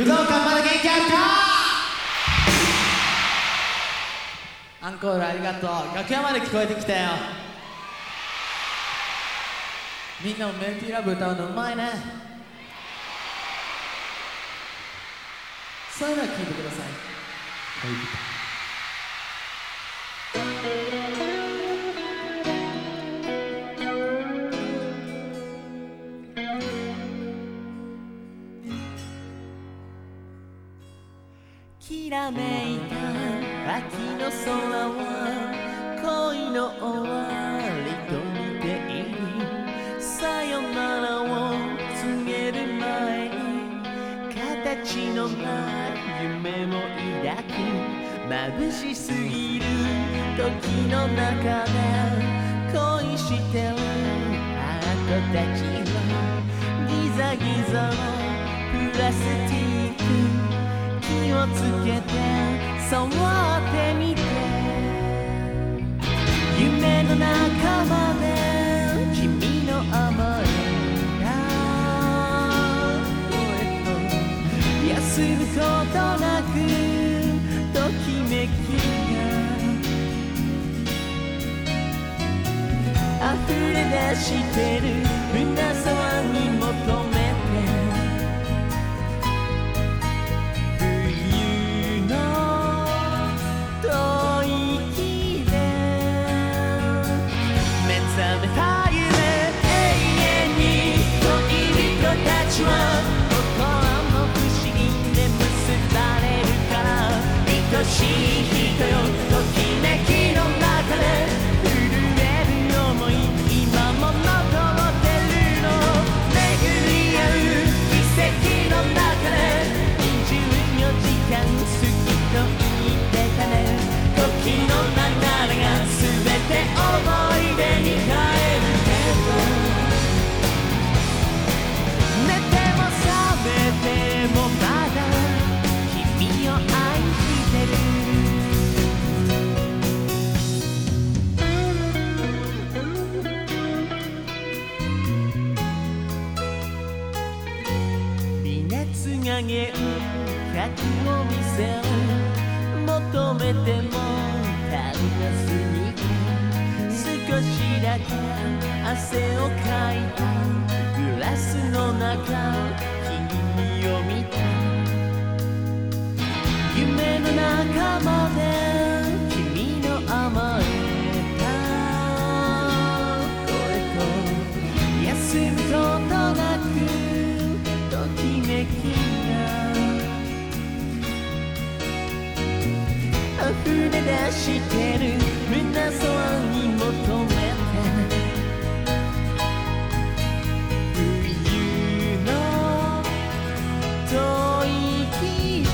武道館まだ元気あるか？アンコールありがとう。楽屋まで聞こえてきたよ。みんなもメンティーラブ歌うのうまいね。そういうのは聞いてください。恋人きらめいた秋の空は恋の終わりと似ているさよならを告げる前に形のない夢も抱く眩しすぎる時の中で恋してるあなたたちはギザギザのプラスティックをつけて触ってみて。夢の中まで君の甘えな声と休むことなくときめきが。溢れ出してる。胸愛げる価値を見せる求めても足りなすぎ少しだけ汗をかいたグラスの中君を見た。夢の中まで出してるルナソに求めて冬の吐息で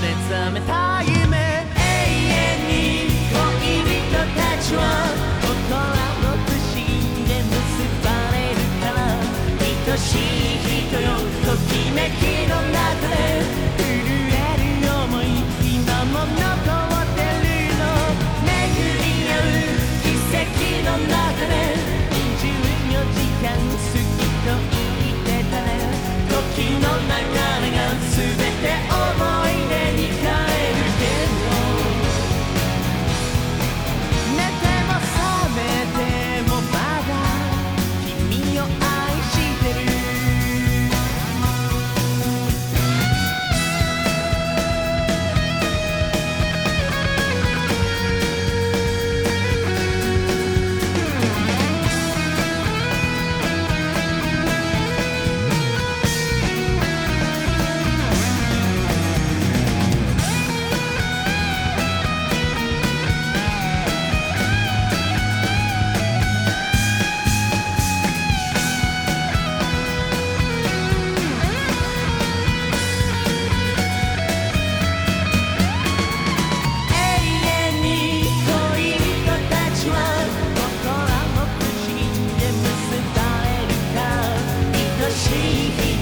目覚めた夢永遠に恋人たちは大人のし信で結ばれるから愛しい人よときめきの中で Cause